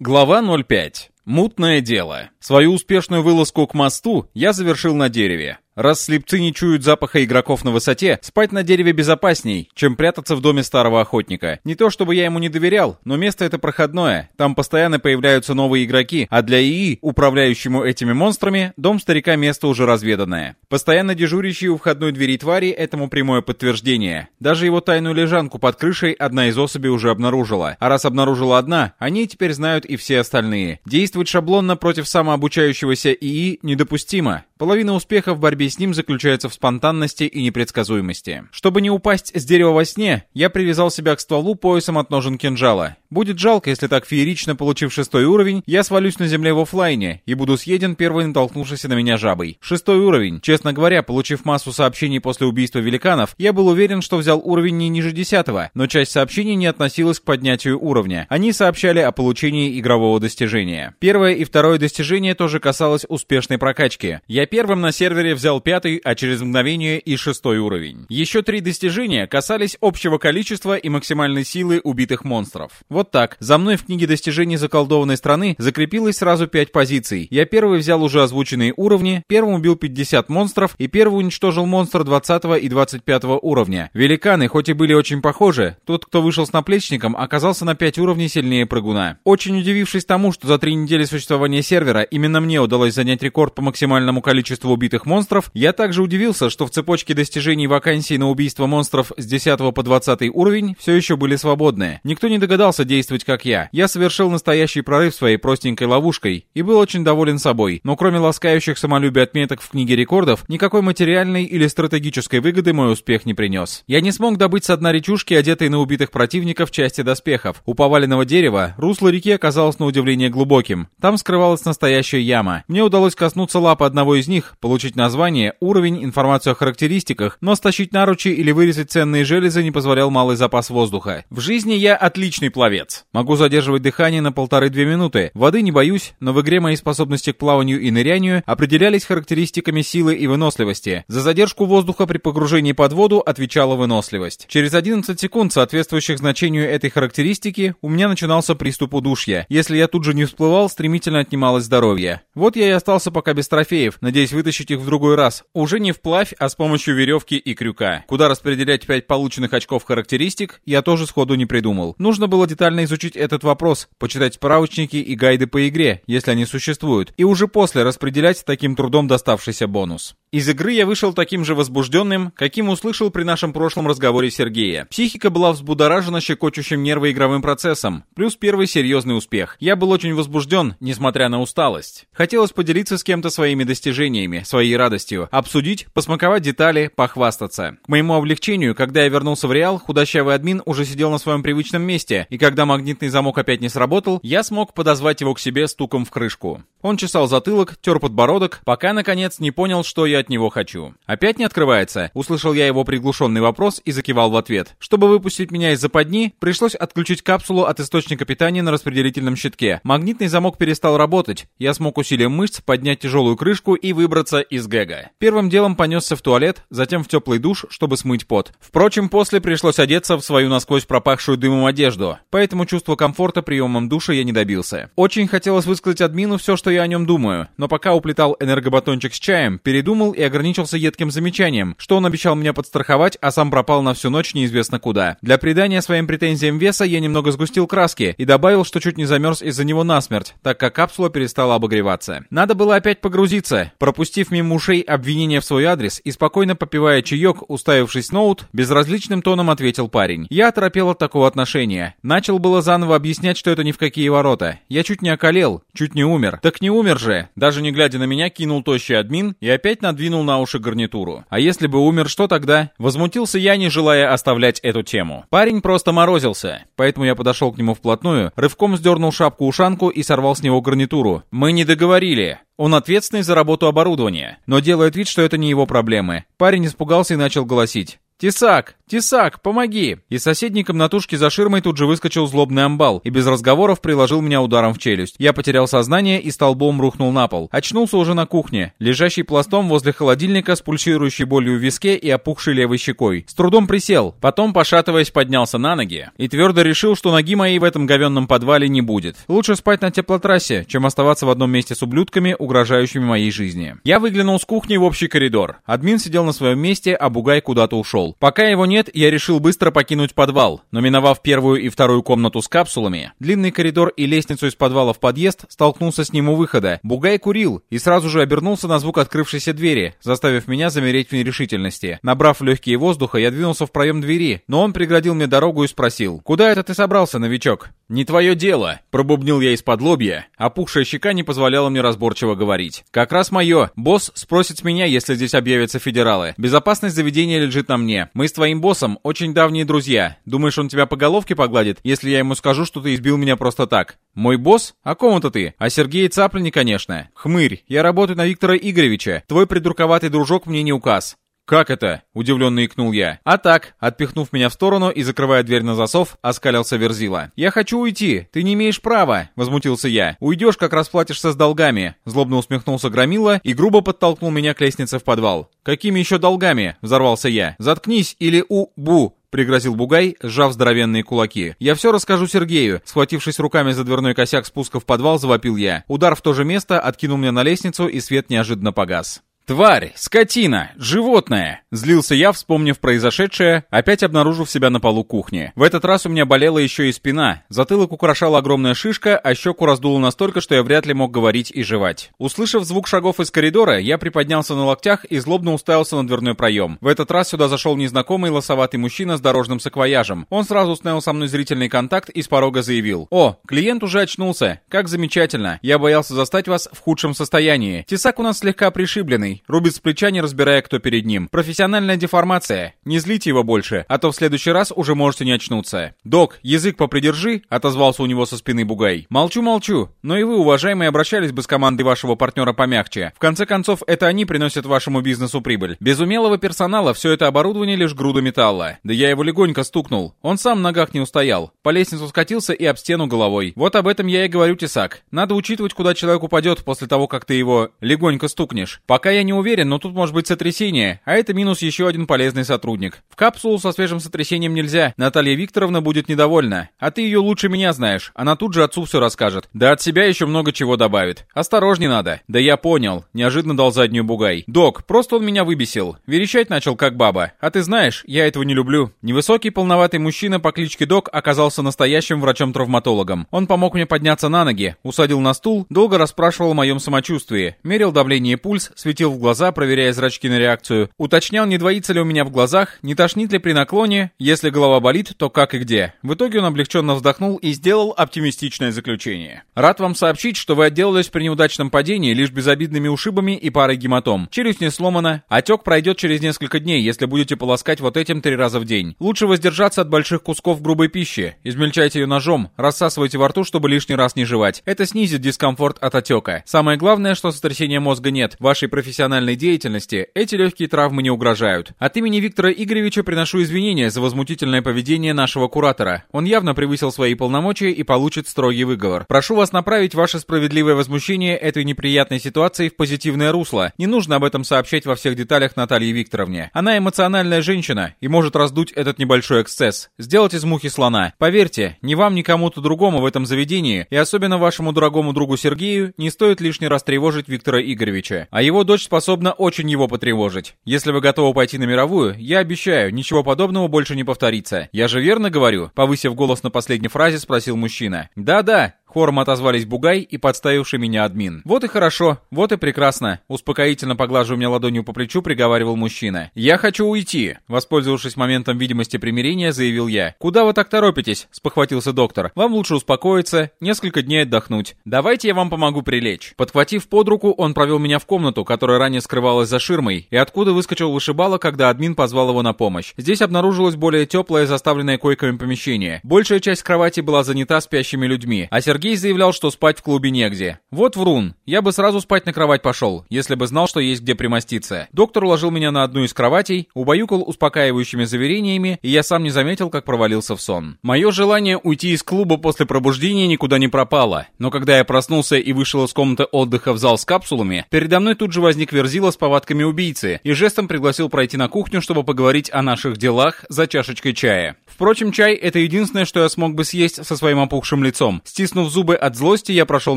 Глава 05. Мутное дело. Свою успешную вылазку к мосту я завершил на дереве. Раз слепцы не чуют запаха игроков на высоте, спать на дереве безопасней, чем прятаться в доме старого охотника. Не то чтобы я ему не доверял, но место это проходное. Там постоянно появляются новые игроки, а для ИИ, управляющему этими монстрами, дом старика место уже разведанное. Постоянно дежурящие у входной двери твари этому прямое подтверждение. Даже его тайную лежанку под крышей одна из особей уже обнаружила. А раз обнаружила одна, они теперь знают и все остальные. Действовать шаблонно против самообучающегося ИИ недопустимо. Половина успеха в борьбе с ним заключается в спонтанности и непредсказуемости. Чтобы не упасть с дерева во сне, я привязал себя к стволу поясом от ножен кинжала. Будет жалко, если так феерично получив шестой уровень, я свалюсь на земле в офлайне и буду съеден первой натолкнувшейся на меня жабой. Шестой уровень. Честно говоря, получив массу сообщений после убийства великанов, я был уверен, что взял уровень не ниже десятого, но часть сообщений не относилась к поднятию уровня. Они сообщали о получении игрового достижения. Первое и второе достижение тоже касалось успешной прокачки. Я первым на сервере взял пятый, а через мгновение и шестой уровень. Еще три достижения касались общего количества и максимальной силы убитых монстров. Вот так. За мной в книге достижений заколдованной страны закрепилось сразу 5 позиций. Я первый взял уже озвученные уровни, первым убил 50 монстров и первый уничтожил монстр 20 и 25 уровня. Великаны, хоть и были очень похожи, тот, кто вышел с наплечником, оказался на 5 уровней сильнее прыгуна. Очень удивившись тому, что за 3 недели существования сервера именно мне удалось занять рекорд по максимальному количеству убитых монстров, я также удивился, что в цепочке достижений вакансий на убийство монстров с 10 по 20 уровень все еще были свободны. Никто не догадался действовать как я. Я совершил настоящий прорыв своей простенькой ловушкой и был очень доволен собой. Но кроме ласкающих самолюбие отметок в книге рекордов, никакой материальной или стратегической выгоды мой успех не принес. Я не смог добыть с дна речушки, одетой на убитых противников, части доспехов. У поваленного дерева русло реки оказалось на удивление глубоким. Там скрывалась настоящая яма. Мне удалось коснуться лапы одного из них, получить название, уровень, информацию о характеристиках, но стащить наручи или вырезать ценные железы не позволял малый запас воздуха. В жизни я отличный пловец. Могу задерживать дыхание на полторы-две минуты. Воды не боюсь, но в игре мои способности к плаванию и нырянию определялись характеристиками силы и выносливости. За задержку воздуха при погружении под воду отвечала выносливость. Через 11 секунд, соответствующих значению этой характеристики, у меня начинался приступ удушья. Если я тут же не всплывал, стремительно отнималось здоровье. Вот я и остался пока без трофеев, надеясь вытащить их в другой раз. Уже не вплавь, а с помощью веревки и крюка. Куда распределять 5 полученных очков характеристик, я тоже сходу не придумал. Нужно было детально изучить этот вопрос, почитать справочники и гайды по игре, если они существуют, и уже после распределять таким трудом доставшийся бонус. Из игры я вышел таким же возбужденным, каким услышал при нашем прошлом разговоре Сергея. Психика была взбудоражена щекочущим нервоигровым процессом, плюс первый серьезный успех. Я был очень возбужден, несмотря на усталость. Хотелось поделиться с кем-то своими достижениями, своей радостью, обсудить, посмаковать детали, похвастаться. К моему облегчению, когда я вернулся в Реал, худощавый админ уже сидел на своем привычном месте, и когда магнитный замок опять не сработал, я смог подозвать его к себе стуком в крышку. Он чесал затылок, тер подбородок, пока, наконец, не понял, что я от него хочу. «Опять не открывается?» Услышал я его приглушенный вопрос и закивал в ответ. Чтобы выпустить меня из западни, пришлось отключить капсулу от источника питания на распределительном щитке. Магнитный замок перестал работать. Я смог усилием мышц поднять тяжелую крышку и выбраться из гэга. Первым делом понесся в туалет, затем в теплый душ, чтобы смыть пот. Впрочем, после пришлось одеться в свою насквозь пропахшую дымом одежду, поэтому чувства комфорта приемом душа я не добился. Очень хотелось высказать админу все, что я о нем думаю, но пока уплетал энергобатончик с чаем, передумал подумал и ограничился едким замечанием, что он обещал меня подстраховать, а сам пропал на всю ночь неизвестно куда. Для придания своим претензиям веса я немного сгустил краски и добавил, что чуть не замерз из-за него насмерть, так как капсула перестала обогреваться. Надо было опять погрузиться. Пропустив мимо ушей обвинения в свой адрес и спокойно попивая чаек, уставившись ноут, безразличным тоном ответил парень. Я оторопел от такого отношения. Начал было заново объяснять, что это ни в какие ворота. Я чуть не околел, чуть не умер. Так не умер же. Даже не глядя на меня, кинул тощий админ и опять над надвинул на уши гарнитуру. А если бы умер, что тогда? Возмутился я, не желая оставлять эту тему. Парень просто морозился, поэтому я подошел к нему вплотную, рывком сдернул шапку-ушанку и сорвал с него гарнитуру. Мы не договорили. Он ответственный за работу оборудования, но делает вид, что это не его проблемы. Парень испугался и начал голосить. «Тесак! Тесак, помоги!» Из соседней комнатушки за ширмой тут же выскочил злобный амбал и без разговоров приложил меня ударом в челюсть. Я потерял сознание и столбом рухнул на пол. Очнулся уже на кухне, лежащий пластом возле холодильника с пульсирующей болью в виске и опухшей левой щекой. С трудом присел, потом, пошатываясь, поднялся на ноги и твердо решил, что ноги моей в этом говенном подвале не будет. Лучше спать на теплотрассе, чем оставаться в одном месте с ублюдками, угрожающими моей жизни. Я выглянул с кухни в общий коридор. Админ сидел на своем месте, а Бугай куда-то ушел. Пока его нет, я решил быстро покинуть подвал, но миновав первую и вторую комнату с капсулами, длинный коридор и лестницу из подвала в подъезд, столкнулся с ним у выхода. Бугай курил и сразу же обернулся на звук открывшейся двери, заставив меня замереть в нерешительности. Набрав легкие воздуха, я двинулся в проем двери, но он преградил мне дорогу и спросил, «Куда это ты собрался, новичок?» «Не твое дело», — пробубнил я из-под лобья. Опухшая щека не позволяла мне разборчиво говорить. «Как раз мое. Босс спросит меня, если здесь объявятся федералы. Безопасность заведения лежит на мне. Мы с твоим боссом очень давние друзья. Думаешь, он тебя по головке погладит, если я ему скажу, что ты избил меня просто так? Мой босс? О ком это ты? О Сергее Цаплине, конечно. Хмырь, я работаю на Виктора Игоревича. Твой придурковатый дружок мне не указ. «Как это?» — удивленно икнул я. «А так», — отпихнув меня в сторону и закрывая дверь на засов, оскалился Верзила. «Я хочу уйти, ты не имеешь права», — возмутился я. «Уйдешь, как расплатишься с долгами», — злобно усмехнулся Громила и грубо подтолкнул меня к лестнице в подвал. «Какими еще долгами?» — взорвался я. «Заткнись или у-бу!» — пригрозил Бугай, сжав здоровенные кулаки. «Я все расскажу Сергею». Схватившись руками за дверной косяк спуска в подвал, завопил я. Удар в то же место откинул меня на лестницу, и свет неожиданно погас. «Тварь! Скотина! Животное!» Злился я, вспомнив произошедшее, опять обнаружив себя на полу кухни. В этот раз у меня болела еще и спина. Затылок украшала огромная шишка, а щеку раздуло настолько, что я вряд ли мог говорить и жевать. Услышав звук шагов из коридора, я приподнялся на локтях и злобно уставился на дверной проем. В этот раз сюда зашел незнакомый лосоватый мужчина с дорожным саквояжем. Он сразу установил со мной зрительный контакт и с порога заявил. «О, клиент уже очнулся. Как замечательно. Я боялся застать вас в худшем состоянии. Тесак у нас слегка пришибленный рубит с плеча, не разбирая, кто перед ним. Профессиональная деформация. Не злите его больше, а то в следующий раз уже можете не очнуться. «Док, язык попридержи», — отозвался у него со спины Бугай. «Молчу-молчу, но и вы, уважаемые, обращались бы с командой вашего партнера помягче. В конце концов, это они приносят вашему бизнесу прибыль. Без умелого персонала все это оборудование лишь груда металла. Да я его легонько стукнул. Он сам в ногах не устоял. По лестницу скатился и об стену головой. Вот об этом я и говорю, Тесак. Надо учитывать, куда человек упадет после того, как ты его легонько стукнешь. Пока я не уверен, но тут может быть сотрясение, а это минус еще один полезный сотрудник. В капсулу со свежим сотрясением нельзя, Наталья Викторовна будет недовольна. А ты ее лучше меня знаешь, она тут же отцу все расскажет. Да от себя еще много чего добавит. Осторожней надо. Да я понял, неожиданно дал заднюю бугай. Док, просто он меня выбесил. Верещать начал как баба. А ты знаешь, я этого не люблю. Невысокий полноватый мужчина по кличке Док оказался настоящим врачом-травматологом. Он помог мне подняться на ноги, усадил на стул, долго расспрашивал о моем самочувствии, мерил давление и пульс, светил в глаза, проверяя зрачки на реакцию, уточнял, не двоится ли у меня в глазах, не тошнит ли при наклоне, если голова болит, то как и где. В итоге он облегченно вздохнул и сделал оптимистичное заключение. Рад вам сообщить, что вы отделались при неудачном падении лишь безобидными ушибами и парой гематом. Челюсть не сломана, отек пройдет через несколько дней, если будете полоскать вот этим три раза в день. Лучше воздержаться от больших кусков грубой пищи. Измельчайте ее ножом, рассасывайте во рту, чтобы лишний раз не жевать. Это снизит дискомфорт от отека. Самое главное, что сотрясения мозга нет. Вашей профессиональной деятельности эти легкие травмы не угрожают. От имени Виктора Игоревича приношу извинения за возмутительное поведение нашего куратора. Он явно превысил свои полномочия и получит строгий выговор. Прошу вас направить ваше справедливое возмущение этой неприятной ситуации в позитивное русло. Не нужно об этом сообщать во всех деталях Наталье Викторовне. Она эмоциональная женщина и может раздуть этот небольшой эксцесс. Сделать из мухи слона. Поверьте, ни вам, ни кому-то другому в этом заведении, и особенно вашему дорогому другу Сергею, не стоит лишний раз тревожить Виктора Игоревича. А его дочь способна очень его потревожить. Если вы готовы пойти на мировую, я обещаю, ничего подобного больше не повторится. Я же верно говорю? Повысив голос на последней фразе, спросил мужчина. Да-да, Хором отозвались Бугай и подставивший меня админ. «Вот и хорошо, вот и прекрасно», — успокоительно поглаживая меня ладонью по плечу, приговаривал мужчина. «Я хочу уйти», — воспользовавшись моментом видимости примирения, заявил я. «Куда вы так торопитесь?» — спохватился доктор. «Вам лучше успокоиться, несколько дней отдохнуть. Давайте я вам помогу прилечь». Подхватив под руку, он провел меня в комнату, которая ранее скрывалась за ширмой, и откуда выскочил вышибала, когда админ позвал его на помощь. Здесь обнаружилось более теплое, заставленное койками помещение. Большая часть кровати была занята спящими людьми, а Сергей заявлял, что спать в клубе негде. Вот врун. Я бы сразу спать на кровать пошел, если бы знал, что есть где примоститься. Доктор уложил меня на одну из кроватей, убаюкал успокаивающими заверениями, и я сам не заметил, как провалился в сон. Мое желание уйти из клуба после пробуждения никуда не пропало, но когда я проснулся и вышел из комнаты отдыха в зал с капсулами, передо мной тут же возник Верзила с повадками убийцы и жестом пригласил пройти на кухню, чтобы поговорить о наших делах за чашечкой чая. Впрочем, чай — это единственное, что я смог бы съесть со своим опухшим лицом. Стиснув зубы от злости, я прошел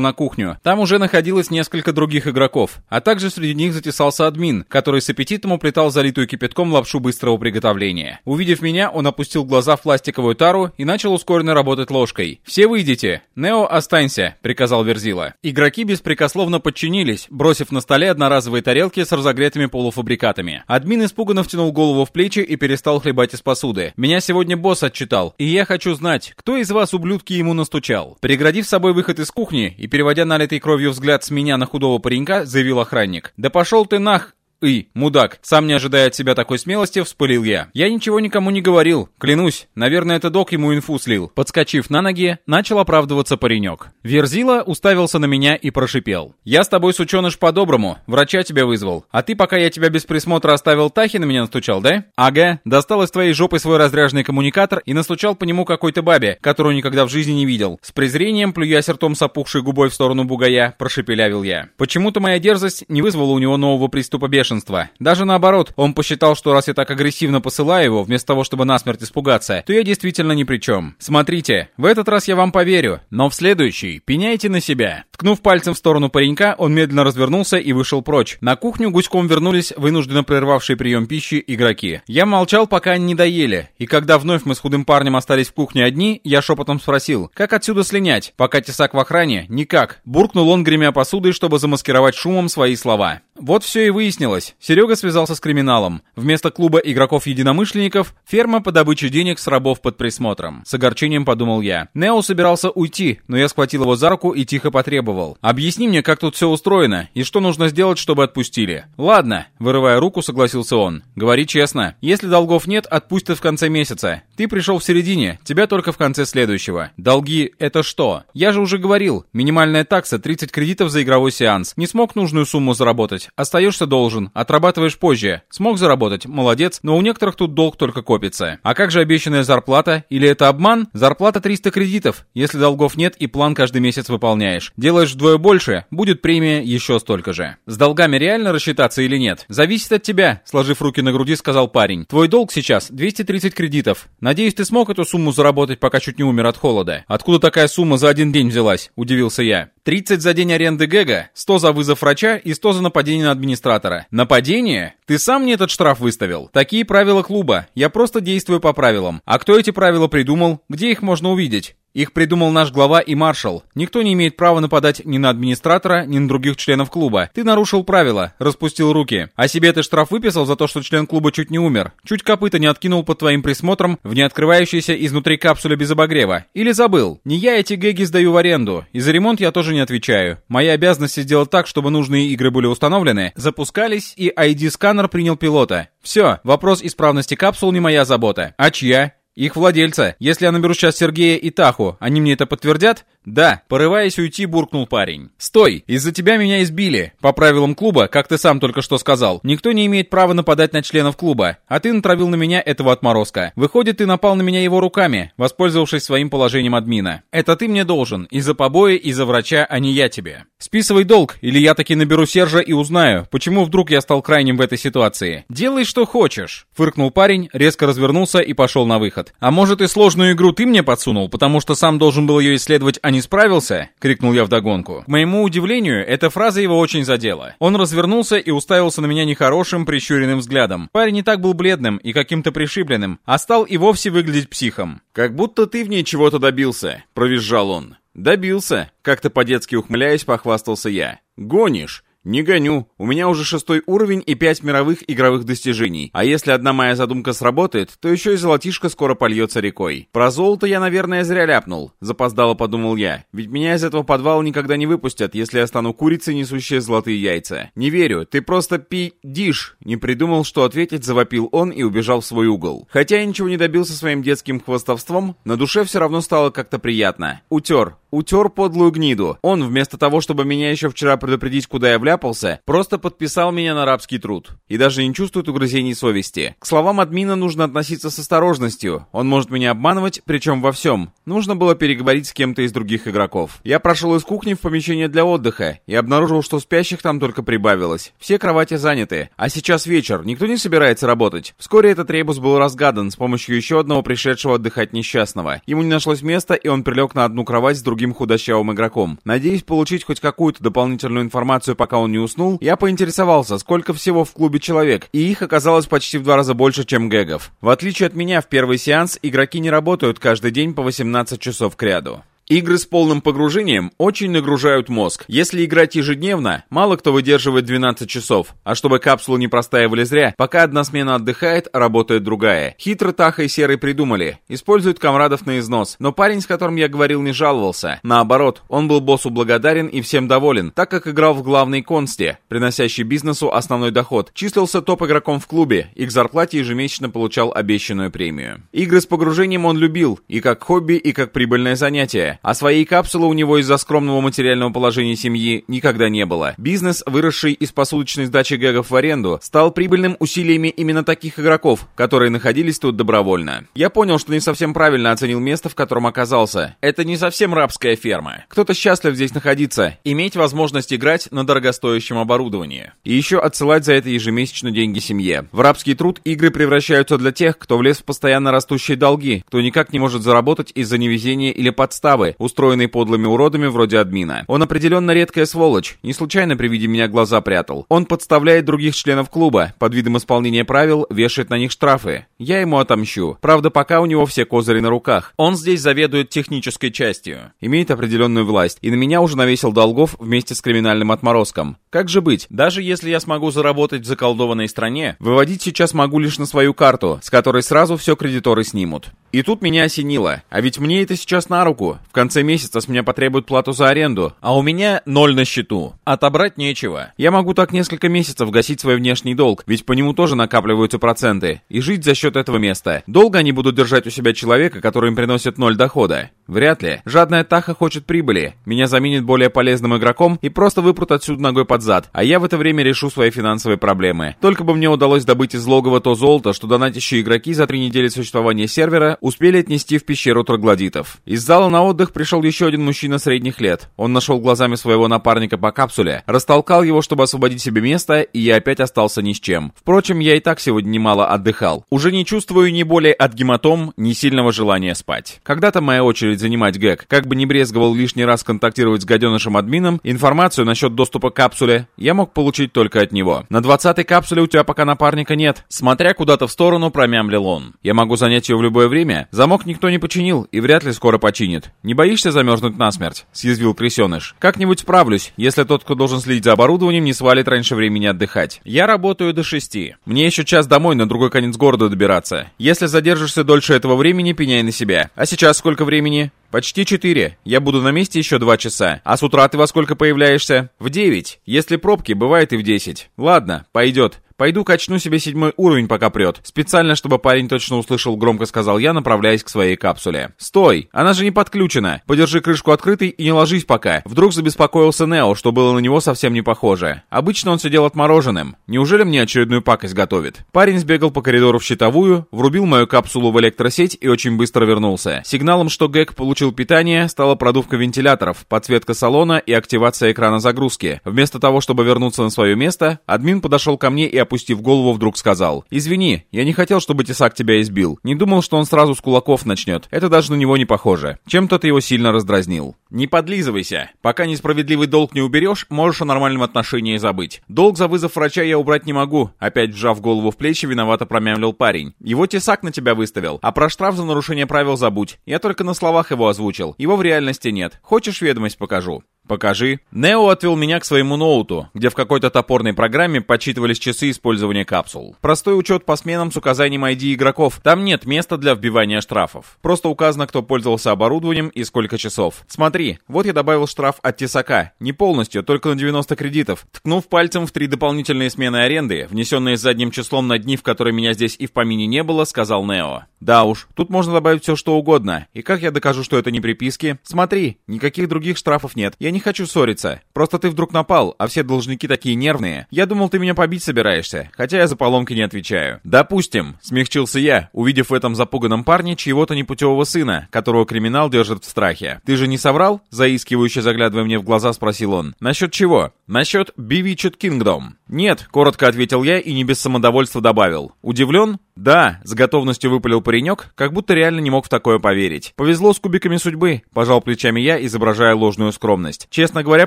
на кухню. Там уже находилось несколько других игроков, а также среди них затесался админ, который с аппетитом уплетал залитую кипятком лапшу быстрого приготовления. Увидев меня, он опустил глаза в пластиковую тару и начал ускоренно работать ложкой. «Все выйдите! Нео, останься!» — приказал Верзила. Игроки беспрекословно подчинились, бросив на столе одноразовые тарелки с разогретыми полуфабрикатами. Админ испуганно втянул голову в плечи и перестал хлебать из посуды. «Меня сегодня босс отчитал, и я хочу знать, кто из вас, ублюдки, ему настучал. Преградив собой выход из кухни и переводя налитый кровью взгляд с меня на худого паренька, заявил охранник. «Да пошел ты нах!» «И, мудак, сам не ожидая от себя такой смелости, вспылил я. Я ничего никому не говорил, клянусь. Наверное, это док ему инфу слил». Подскочив на ноги, начал оправдываться паренек. Верзила уставился на меня и прошипел. «Я с тобой, сученыш, по-доброму. Врача тебя вызвал. А ты, пока я тебя без присмотра оставил, Тахи на меня настучал, да?» «Ага. Достал из твоей жопы свой разряженный коммуникатор и настучал по нему какой-то бабе, которую никогда в жизни не видел. С презрением, плюясь ртом с опухшей губой в сторону бугая, прошепелявил я. Почему-то моя дерзость не вызвала у него нового приступа бешенства бешенства. Даже наоборот, он посчитал, что раз я так агрессивно посылаю его, вместо того, чтобы насмерть испугаться, то я действительно ни при чем. Смотрите, в этот раз я вам поверю, но в следующий пеняйте на себя. Ткнув пальцем в сторону паренька, он медленно развернулся и вышел прочь. На кухню гуськом вернулись вынужденно прервавшие прием пищи игроки. Я молчал, пока они не доели, и когда вновь мы с худым парнем остались в кухне одни, я шепотом спросил, как отсюда слинять? Пока тесак в охране? Никак. Буркнул он, гремя посудой, чтобы замаскировать шумом свои слова. Вот все и выяснилось. Серега связался с криминалом. Вместо клуба игроков-единомышленников — ферма по добыче денег с рабов под присмотром. С огорчением подумал я. Нео собирался уйти, но я схватил его за руку и тихо потребовал. «Объясни мне, как тут все устроено, и что нужно сделать, чтобы отпустили». «Ладно», — вырывая руку, согласился он. «Говори честно. Если долгов нет, отпустят в конце месяца. Ты пришел в середине, тебя только в конце следующего. Долги — это что? Я же уже говорил, минимальная такса 30 кредитов за игровой сеанс. Не смог нужную сумму заработать заработать. Остаешься должен. Отрабатываешь позже. Смог заработать? Молодец. Но у некоторых тут долг только копится. А как же обещанная зарплата? Или это обман? Зарплата 300 кредитов. Если долгов нет и план каждый месяц выполняешь. Делаешь вдвое больше, будет премия еще столько же. С долгами реально рассчитаться или нет? Зависит от тебя, сложив руки на груди, сказал парень. Твой долг сейчас 230 кредитов. Надеюсь, ты смог эту сумму заработать, пока чуть не умер от холода. Откуда такая сумма за один день взялась? Удивился я. 30 за день аренды Гэга, 100 за вызов врача и 100 за нападение на администратора. Нападение? Ты сам мне этот штраф выставил. Такие правила клуба. Я просто действую по правилам. А кто эти правила придумал? Где их можно увидеть? Их придумал наш глава и маршал. Никто не имеет права нападать ни на администратора, ни на других членов клуба. Ты нарушил правила, распустил руки. А себе ты штраф выписал за то, что член клуба чуть не умер. Чуть копыта не откинул под твоим присмотром в неоткрывающейся изнутри капсуле без обогрева. Или забыл. Не я эти гэги сдаю в аренду. И за ремонт я тоже не отвечаю. Моя обязанность сделать так, чтобы нужные игры были установлены, запускались и ID-сканер принял пилота. Все, вопрос исправности капсул не моя забота. А чья? Их владельца. Если я наберу сейчас Сергея и Таху, они мне это подтвердят? «Да», — порываясь уйти, буркнул парень. «Стой! Из-за тебя меня избили. По правилам клуба, как ты сам только что сказал, никто не имеет права нападать на членов клуба, а ты натравил на меня этого отморозка. Выходит, ты напал на меня его руками, воспользовавшись своим положением админа. Это ты мне должен, и за побои, и за врача, а не я тебе. Списывай долг, или я таки наберу Сержа и узнаю, почему вдруг я стал крайним в этой ситуации. Делай, что хочешь», — фыркнул парень, резко развернулся и пошел на выход. «А может и сложную игру ты мне подсунул, потому что сам должен был ее исследовать, а не справился?» — крикнул я вдогонку. К моему удивлению, эта фраза его очень задела. Он развернулся и уставился на меня нехорошим, прищуренным взглядом. Парень не так был бледным и каким-то пришибленным, а стал и вовсе выглядеть психом. «Как будто ты в ней чего-то добился», — провизжал он. «Добился», — как-то по-детски ухмыляясь, похвастался я. «Гонишь». Не гоню. У меня уже шестой уровень и пять мировых игровых достижений. А если одна моя задумка сработает, то еще и золотишко скоро польется рекой. Про золото я, наверное, зря ляпнул. Запоздало подумал я. Ведь меня из этого подвала никогда не выпустят, если я стану курицей, несущей золотые яйца. Не верю. Ты просто пи-дишь. Не придумал, что ответить, завопил он и убежал в свой угол. Хотя я ничего не добился своим детским хвостовством, на душе все равно стало как-то приятно. Утер. Утер подлую гниду. Он, вместо того, чтобы меня еще вчера предупредить, куда я вляпался, просто подписал меня на рабский труд. И даже не чувствует угрызений совести. К словам админа нужно относиться с осторожностью. Он может меня обманывать, причем во всем. Нужно было переговорить с кем-то из других игроков. Я прошел из кухни в помещение для отдыха и обнаружил, что спящих там только прибавилось. Все кровати заняты. А сейчас вечер, никто не собирается работать. Вскоре этот ребус был разгадан с помощью еще одного пришедшего отдыхать несчастного. Ему не нашлось места, и он прилег на одну кровать с другим худощавым игроком. Надеясь получить хоть какую-то дополнительную информацию, пока он не уснул, я поинтересовался, сколько всего в клубе человек, и их оказалось почти в два раза больше, чем гэгов. В отличие от меня, в первый сеанс игроки не работают каждый день по 18 часов к ряду. Игры с полным погружением очень нагружают мозг. Если играть ежедневно, мало кто выдерживает 12 часов. А чтобы капсулы не простаивали зря, пока одна смена отдыхает, работает другая. Хитро Таха и Серый придумали. Используют комрадов на износ. Но парень, с которым я говорил, не жаловался. Наоборот, он был боссу благодарен и всем доволен, так как играл в главной консте, приносящей бизнесу основной доход. Числился топ-игроком в клубе и к зарплате ежемесячно получал обещанную премию. Игры с погружением он любил, и как хобби, и как прибыльное занятие а своей капсулы у него из-за скромного материального положения семьи никогда не было. Бизнес, выросший из посуточной сдачи гэгов в аренду, стал прибыльным усилиями именно таких игроков, которые находились тут добровольно. Я понял, что не совсем правильно оценил место, в котором оказался. Это не совсем рабская ферма. Кто-то счастлив здесь находиться, иметь возможность играть на дорогостоящем оборудовании. И еще отсылать за это ежемесячно деньги семье. В рабский труд игры превращаются для тех, кто влез в постоянно растущие долги, кто никак не может заработать из-за невезения или подставы, подставы, устроенной подлыми уродами вроде админа. Он определенно редкая сволочь, не случайно при виде меня глаза прятал. Он подставляет других членов клуба, под видом исполнения правил вешает на них штрафы. Я ему отомщу. Правда, пока у него все козыри на руках. Он здесь заведует технической частью, имеет определенную власть, и на меня уже навесил долгов вместе с криминальным отморозком. Как же быть? Даже если я смогу заработать в заколдованной стране, выводить сейчас могу лишь на свою карту, с которой сразу все кредиторы снимут. И тут меня осенило. А ведь мне это сейчас на руку. В конце месяца с меня потребуют плату за аренду, а у меня ноль на счету. Отобрать нечего. Я могу так несколько месяцев гасить свой внешний долг, ведь по нему тоже накапливаются проценты, и жить за счет этого места. Долго они будут держать у себя человека, который им приносит ноль дохода? Вряд ли. Жадная Таха хочет прибыли. Меня заменит более полезным игроком и просто выпрут отсюда ногой под зад, а я в это время решу свои финансовые проблемы. Только бы мне удалось добыть из логова то золото, что донатящие игроки за три недели существования сервера успели отнести в пещеру троглодитов. Из зала на отдых пришел еще один мужчина средних лет. Он нашел глазами своего напарника по капсуле, растолкал его, чтобы освободить себе место, и я опять остался ни с чем. Впрочем, я и так сегодня немало отдыхал. Уже не чувствую ни боли от гематом, ни сильного желания спать. Когда-то моя очередь занимать ГЭК. Как бы не брезговал лишний раз контактировать с гаденышем-админом, информацию насчет доступа к капсуле я мог получить только от него. На 20-й капсуле у тебя пока напарника нет. Смотря куда-то в сторону, промямлил он. Я могу занять ее в любое время, время. Замок никто не починил и вряд ли скоро починит. Не боишься замерзнуть насмерть?» — съязвил крысеныш. «Как-нибудь справлюсь, если тот, кто должен следить за оборудованием, не свалит раньше времени отдыхать. Я работаю до шести. Мне еще час домой на другой конец города добираться. Если задержишься дольше этого времени, пеняй на себя. А сейчас сколько времени?» «Почти четыре. Я буду на месте еще два часа. А с утра ты во сколько появляешься?» «В девять. Если пробки, бывает и в десять. Ладно, пойдет. Пойду качну себе седьмой уровень, пока прет. Специально, чтобы парень точно услышал, громко сказал я, направляясь к своей капсуле. Стой! Она же не подключена. Подержи крышку открытой и не ложись пока. Вдруг забеспокоился Нео, что было на него совсем не похоже. Обычно он сидел отмороженным. Неужели мне очередную пакость готовит? Парень сбегал по коридору в щитовую, врубил мою капсулу в электросеть и очень быстро вернулся. Сигналом, что Гэг получил питание, стала продувка вентиляторов, подсветка салона и активация экрана загрузки. Вместо того, чтобы вернуться на свое место, админ подошел ко мне и опустив голову, вдруг сказал. «Извини, я не хотел, чтобы Тесак тебя избил. Не думал, что он сразу с кулаков начнет. Это даже на него не похоже. Чем-то ты его сильно раздразнил». «Не подлизывайся. Пока несправедливый долг не уберешь, можешь о нормальном отношении забыть. Долг за вызов врача я убрать не могу». Опять вжав голову в плечи, виновато промямлил парень. «Его Тесак на тебя выставил. А про штраф за нарушение правил забудь. Я только на словах его озвучил. Его в реальности нет. Хочешь ведомость покажу?» «Покажи». Нео отвел меня к своему ноуту, где в какой-то топорной программе подсчитывались часы использования капсул. Простой учет по сменам с указанием ID игроков. Там нет места для вбивания штрафов. Просто указано, кто пользовался оборудованием и сколько часов. Смотри, вот я добавил штраф от тесака. Не полностью, только на 90 кредитов. Ткнув пальцем в три дополнительные смены аренды, внесенные задним числом на дни, в которые меня здесь и в помине не было, сказал Нео. Да уж, тут можно добавить все что угодно. И как я докажу, что это не приписки? Смотри, никаких других штрафов нет. Я не хочу ссориться. Просто ты вдруг напал, а все должники такие нервные. Я думал, ты меня побить собираешься, хотя я за поломки не отвечаю. Допустим, смягчился я, увидев в этом запуганном парне чьего-то непутевого сына, которого криминал держит в страхе. Ты же не соврал? Заискивающе заглядывая мне в глаза, спросил он. Насчет чего? Насчет Bewitched Kingdom. Нет, коротко ответил я и не без самодовольства добавил. Удивлен? Да, с готовностью выпалил паренек, как будто реально не мог в такое поверить. Повезло с кубиками судьбы, пожал плечами я, изображая ложную скромность. Честно говоря,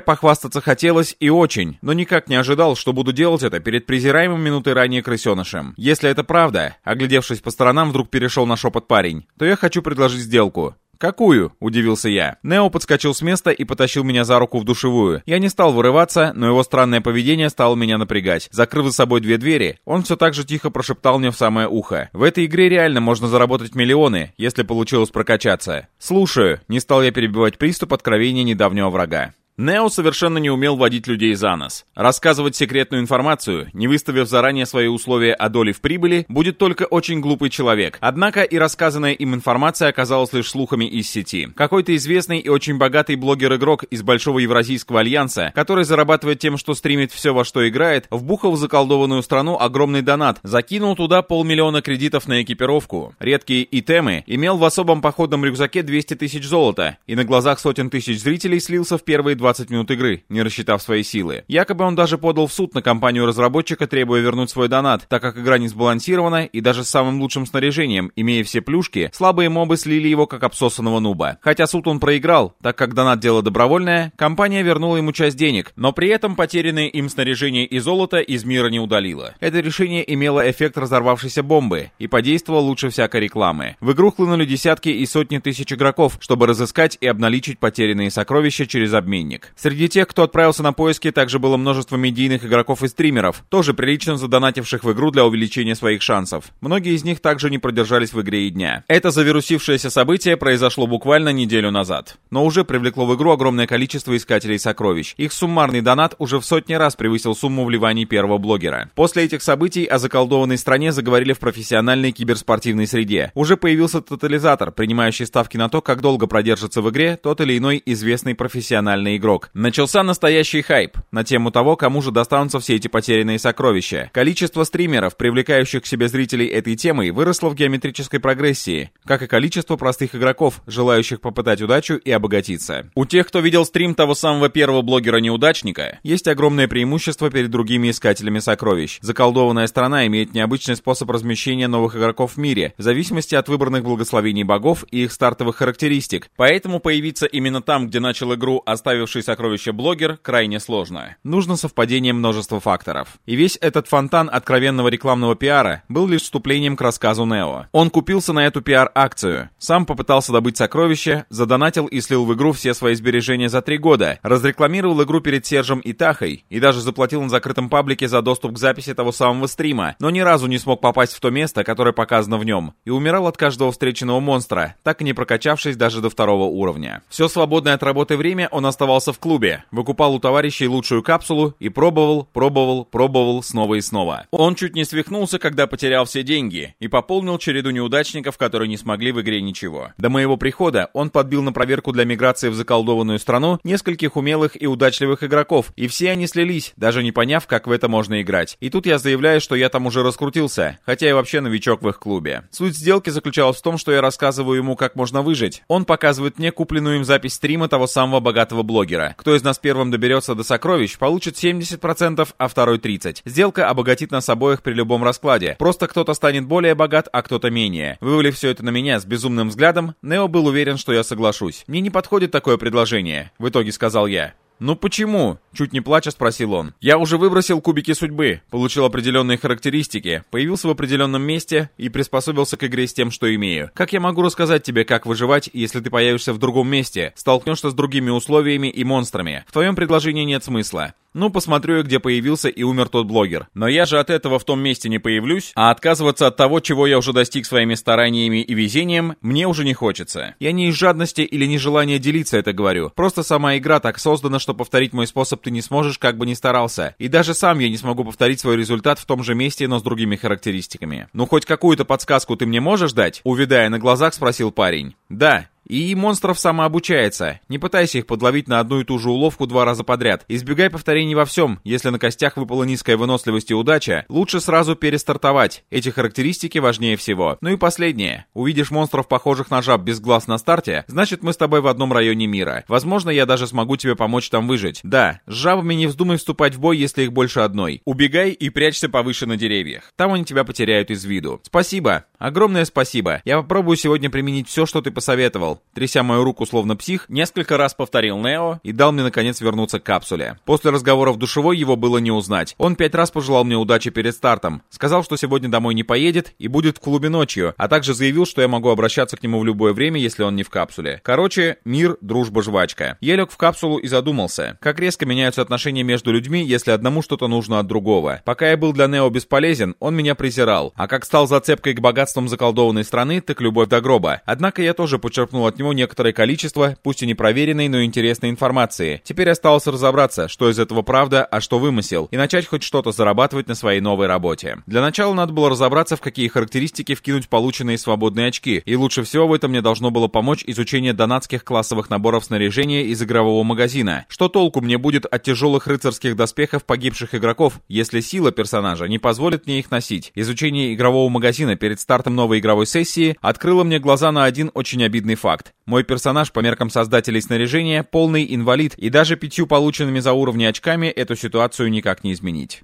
похвастаться хотелось и очень, но никак не ожидал, что буду делать это перед презираемым минутой ранее крысенышем. Если это правда, оглядевшись по сторонам, вдруг перешел на шепот парень, то я хочу предложить сделку. «Какую?» — удивился я. Нео подскочил с места и потащил меня за руку в душевую. Я не стал вырываться, но его странное поведение стало меня напрягать. Закрыв за собой две двери, он все так же тихо прошептал мне в самое ухо. «В этой игре реально можно заработать миллионы, если получилось прокачаться». «Слушаю», — не стал я перебивать приступ откровения недавнего врага. Нео совершенно не умел водить людей за нос. Рассказывать секретную информацию, не выставив заранее свои условия о доле в прибыли, будет только очень глупый человек. Однако и рассказанная им информация оказалась лишь слухами из сети. Какой-то известный и очень богатый блогер-игрок из Большого Евразийского Альянса, который зарабатывает тем, что стримит все, во что играет, вбухал в заколдованную страну огромный донат, закинул туда полмиллиона кредитов на экипировку. Редкие итемы имел в особом походном рюкзаке 200 тысяч золота и на глазах сотен тысяч зрителей слился в первые два 20 минут игры, не рассчитав свои силы. Якобы он даже подал в суд на компанию-разработчика, требуя вернуть свой донат, так как игра не сбалансирована и даже с самым лучшим снаряжением, имея все плюшки, слабые мобы слили его как обсосанного нуба. Хотя суд он проиграл, так как донат дело добровольное, компания вернула ему часть денег, но при этом потерянные им снаряжение и золото из мира не удалило. Это решение имело эффект разорвавшейся бомбы и подействовало лучше всякой рекламы. В игру хлынули десятки и сотни тысяч игроков, чтобы разыскать и обналичить потерянные сокровища через обменник денег. Среди тех, кто отправился на поиски, также было множество медийных игроков и стримеров, тоже прилично задонативших в игру для увеличения своих шансов. Многие из них также не продержались в игре и дня. Это завирусившееся событие произошло буквально неделю назад, но уже привлекло в игру огромное количество искателей сокровищ. Их суммарный донат уже в сотни раз превысил сумму вливаний первого блогера. После этих событий о заколдованной стране заговорили в профессиональной киберспортивной среде. Уже появился тотализатор, принимающий ставки на то, как долго продержится в игре тот или иной известный профессиональный игрок игрок. Начался настоящий хайп на тему того, кому же достанутся все эти потерянные сокровища. Количество стримеров, привлекающих к себе зрителей этой темой, выросло в геометрической прогрессии, как и количество простых игроков, желающих попытать удачу и обогатиться. У тех, кто видел стрим того самого первого блогера-неудачника, есть огромное преимущество перед другими искателями сокровищ. Заколдованная страна имеет необычный способ размещения новых игроков в мире, в зависимости от выбранных благословений богов и их стартовых характеристик. Поэтому появиться именно там, где начал игру оставивший Нашедший сокровище блогер крайне сложно. Нужно совпадение множества факторов. И весь этот фонтан откровенного рекламного пиара был лишь вступлением к рассказу Нео. Он купился на эту пиар-акцию, сам попытался добыть сокровище, задонатил и слил в игру все свои сбережения за три года, разрекламировал игру перед Сержем и Тахой и даже заплатил на закрытом паблике за доступ к записи того самого стрима, но ни разу не смог попасть в то место, которое показано в нем, и умирал от каждого встреченного монстра, так и не прокачавшись даже до второго уровня. Все свободное от работы время он оставался оставался в клубе, выкупал у товарищей лучшую капсулу и пробовал, пробовал, пробовал снова и снова. Он чуть не свихнулся, когда потерял все деньги и пополнил череду неудачников, которые не смогли в игре ничего. До моего прихода он подбил на проверку для миграции в заколдованную страну нескольких умелых и удачливых игроков, и все они слились, даже не поняв, как в это можно играть. И тут я заявляю, что я там уже раскрутился, хотя я вообще новичок в их клубе. Суть сделки заключалась в том, что я рассказываю ему, как можно выжить. Он показывает мне купленную им запись стрима того самого богатого блогера блогера. Кто из нас первым доберется до сокровищ, получит 70%, а второй 30%. Сделка обогатит нас обоих при любом раскладе. Просто кто-то станет более богат, а кто-то менее. Вывалив все это на меня с безумным взглядом, Нео был уверен, что я соглашусь. Мне не подходит такое предложение, в итоге сказал я. «Ну почему?» — Чуть не плача спросил он. «Я уже выбросил кубики судьбы, получил определенные характеристики, появился в определенном месте и приспособился к игре с тем, что имею. Как я могу рассказать тебе, как выживать, если ты появишься в другом месте, столкнешься с другими условиями и монстрами? В твоем предложении нет смысла. Ну, посмотрю я, где появился и умер тот блогер. Но я же от этого в том месте не появлюсь, а отказываться от того, чего я уже достиг своими стараниями и везением, мне уже не хочется. Я не из жадности или нежелания делиться это говорю. Просто сама игра так создана, что повторить мой способ ты не сможешь, как бы ни старался. И даже сам я не смогу повторить свой результат в том же месте, но с другими характеристиками. Ну, хоть какую-то подсказку ты мне можешь дать? Увидая на глазах, спросил парень. Да, и монстров самообучается. Не пытайся их подловить на одну и ту же уловку два раза подряд. Избегай повторений во всем. Если на костях выпала низкая выносливость и удача, лучше сразу перестартовать. Эти характеристики важнее всего. Ну и последнее. Увидишь монстров, похожих на жаб без глаз на старте, значит мы с тобой в одном районе мира. Возможно, я даже смогу тебе помочь там выжить. Да, с жабами не вздумай вступать в бой, если их больше одной. Убегай и прячься повыше на деревьях. Там они тебя потеряют из виду. Спасибо. Огромное спасибо. Я попробую сегодня применить все, что ты посоветовал. Тряся мою руку словно псих, несколько раз повторил Нео и дал мне наконец вернуться к капсуле. После разговора в душевой его было не узнать. Он пять раз пожелал мне удачи перед стартом. Сказал, что сегодня домой не поедет и будет в клубе ночью, а также заявил, что я могу обращаться к нему в любое время, если он не в капсуле. Короче, мир, дружба, жвачка. Я лег в капсулу и задумался, как резко меняются отношения между людьми, если одному что-то нужно от другого. Пока я был для Нео бесполезен, он меня презирал, а как стал зацепкой к богатствам заколдованной страны, так любовь до гроба. Однако я тоже почерпнул от него некоторое количество, пусть и непроверенной, но интересной информации. Теперь осталось разобраться, что из этого правда, а что вымысел, и начать хоть что-то зарабатывать на своей новой работе. Для начала надо было разобраться, в какие характеристики вкинуть полученные свободные очки, и лучше всего в этом мне должно было помочь изучение донатских классовых наборов снаряжения из игрового магазина. Что толку мне будет от тяжелых рыцарских доспехов погибших игроков, если сила персонажа не позволит мне их носить? Изучение игрового магазина перед стартом новой игровой сессии открыло мне глаза на один очень обидный факт. Мой персонаж по меркам создателей снаряжения полный инвалид, и даже пятью полученными за уровни очками эту ситуацию никак не изменить.